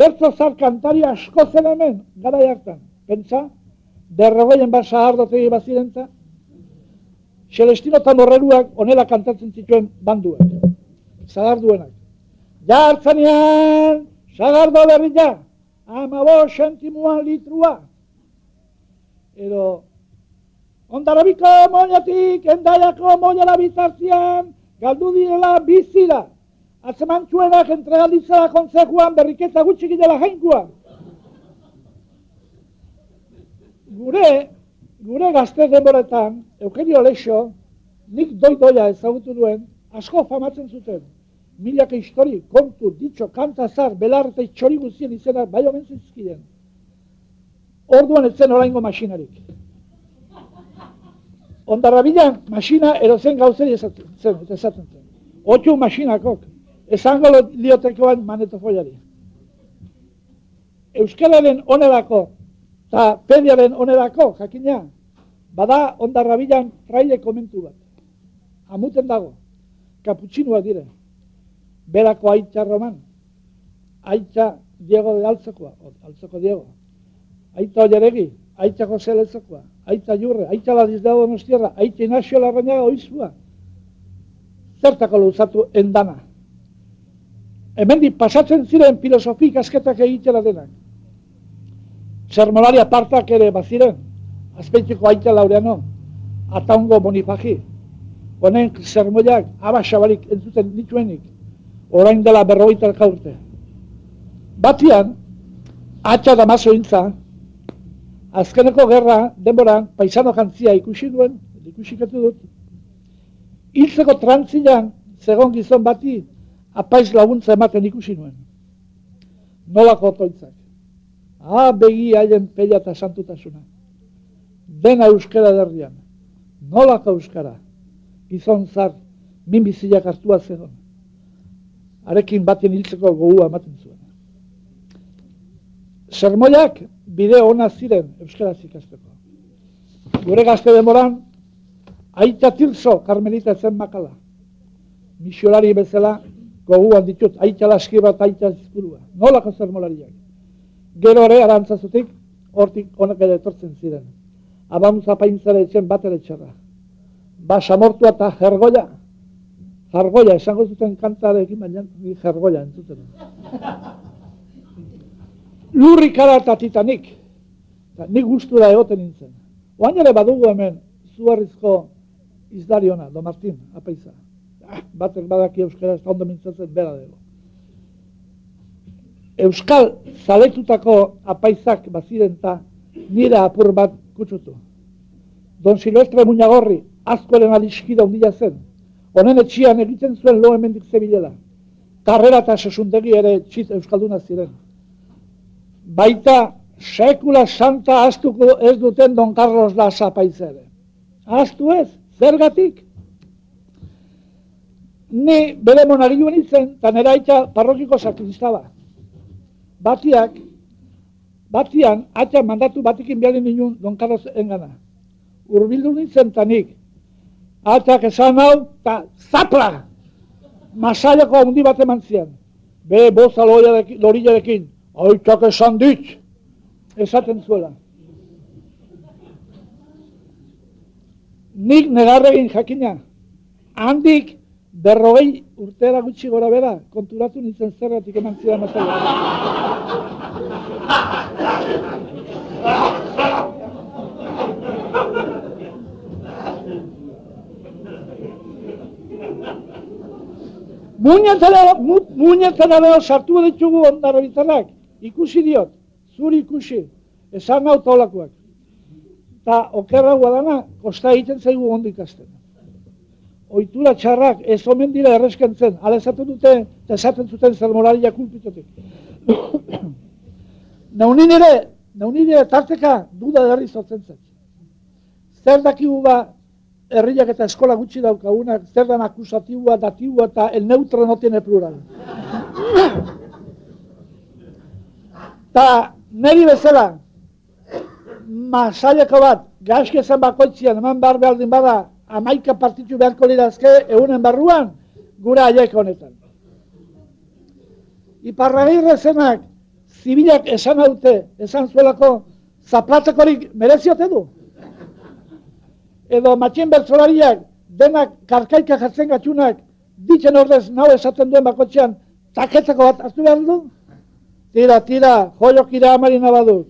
bertzo zar kantari asko zen hemen, gara jartan. Pentsa, derrogeien bat sahardotegi bazirentza, Celestino eta Norreruak onela kantatzen zituen banduak. Zagarduenak. Ja hartzanean, zagardo berri ja, amabo sentimuan litrua. Edo, ondarabiko moñatik, endaiako moñala bitartian, galdu direla bizira. Atzeman txuenak entregalitzara kontzekuan berriketa gutxik dela jainkua. Gure, gure gazte denboretan, Eugenio Leixo, nik doi doia ezagutu duen, asko famatzen zuten. Milaka histori, kontu, ditxo, kanta zar, belar eta itxori guzien izena, bai omen zizkiden. Orduan etzen oraingo masinarik. Ondarra bilan, masina erozen gauzeri esaten zen, esaten zen. Otu masinakok, esango liotekoan manetofoiari. Euskararen onerako eta pediaren onerako, jakina, bada ondarra bilan traile komentu bat. Amuten dago, kaputxinua dire, berako aitza roman, aitza Diego de Altzekoa, Altzeko Diego, aitza Olleregi, aitza Jose Letzekoa, aitza Jurre, aitza Ladiz Dago Donostierra, aitza Inazio Larrañaga oizua, zertako luzatu endana. Hemendi pasatzen ziren filosofik asketak egitela denak. Zermolari apartak ere baziren, azpeitzeko aita laureano, ataungo bonifaji, honen zermoiak abasabalik entzuten dituenik, orain dela berrogeita urte. Batian, atxa damazo intza, azkeneko gerra, denboran, paisano jantzia ikusi duen, ikusikatu dut, hiltzeko trantzilan, zegon gizon bati, apaiz laguntza ematen ikusi nuen. Nolako otoitzak. Ah, begi haien pella eta santutasuna. Dena euskara derrian. Nolako euskara. Gizon zar, min biziak hartua zegoen. Arekin batien hiltzeko gogua ematen zuen. Sermoiak bide ona ziren euskara zikasteko. Gure gazte demoran, aita tirzo karmelita zen makala. Misiolari bezala, goguan ditut, aita laski bat aita zizpurua. Nolako zermolariak. Gero ere, arantzazutik, hortik honak ere etortzen ziren. Abamuz apaintzara etxen bat ere txarra. Ba, samortua eta jergoia. Jargoia, esango zuten kantarekin, baina ni jergoia entzuten. Lurrik ara eta titanik. Nik gustura egoten nintzen. Oain ere badugu hemen, zuarrizko izdariona, do Martin, apaiza. Batek badaki euskara ez ondo mintzatzen bera dugu. Euskal zaletutako apaizak baziren eta nire apur bat kutsutu. Don Silvestre Muñagorri, askoren aliskida ondila zen, honen etxian egiten zuen lo hemendik zebilela. Karrera eta sesundegi ere txit Euskalduna ziren. Baita, sekula santa astuko ez duten Don Carlos Lasa apaizere. Astu ez, zergatik? Ni bere monari joan itzen, eta nera aita parrokiko sakristaba. Batiak, batian, atxa mandatu batikin behar ninen Don Carlos engana. Urbildu nintzen eta nik. Atxak esan hau, eta zapla! Masailako handi bat eman zian. Be, boza loriarekin, aitak esan dit, esaten zuela. Nik negarregin jakina, handik berrogei urtera gutxi gora bera, konturatu nintzen zerratik eman zidan masaila. Muñetan abeo sartu ditugu ondara bizarrak, ikusi diot, zuri ikusi, esan hau taulakoak. Ta okerra guadana, kosta egiten zaigu ondo ikasten. Oitura txarrak ez omen dira erreskentzen, ala esaten dute, eta esaten zuten zer moralia kulpitotik. Naunin ere, naunin ere tarteka duda derri sortzen zen. Zer dakigu ba, herriak eta eskola gutxi daukagunak, zer dan akusatibua, datibua eta el neutro no tiene. Ta neri bezala, masaileko bat, gaske zen bakoitzian, eman behar behaldin bada, amaika partitu beharko lirazke, egunen barruan, gura aiek honetan. Iparragirre zenak, zibilak esan haute, esan zuelako, zaplatzekorik mereziote du? Edo matxien bertzolariak, denak karkaika jatzen gatxunak, ditzen ordez nau esaten duen bakotxean, taketzeko bat aztu behar du? Tira, tira, joiok ira amarina badut.